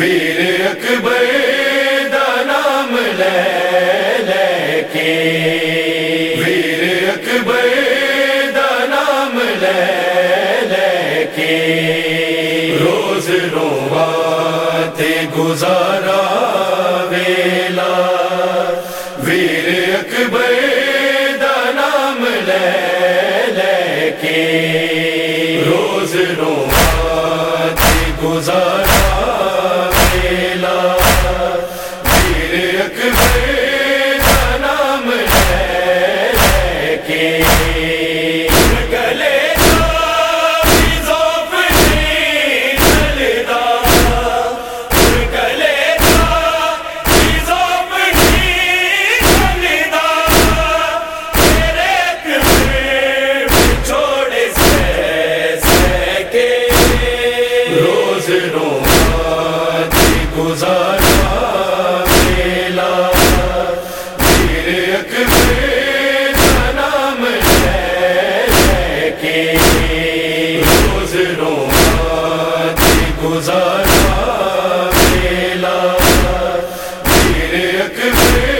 ویر اکبر دا نام لے لے کے۔ ویر اکبر دا نام لے لے کے۔ روز روات گزارا ویلا۔ ویر اکبر دا نام لے لے کے۔ گزارا میلا میرے اکبر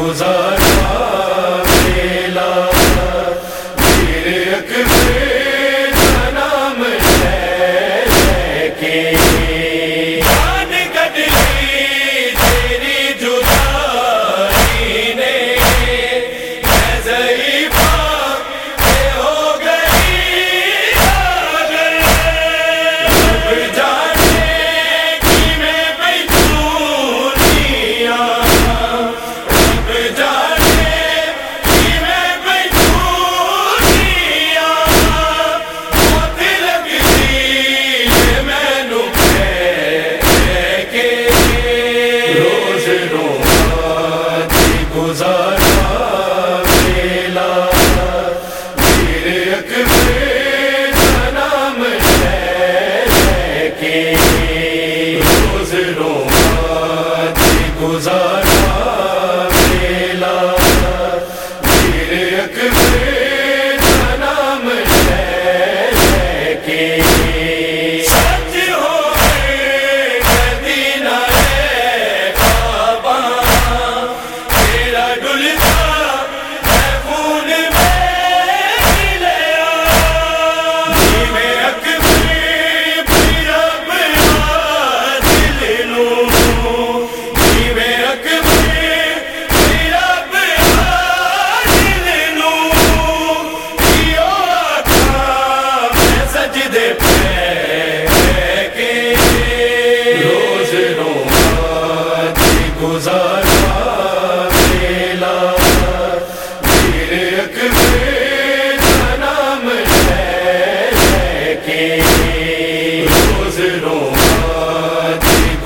گزار گزار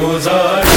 گزارا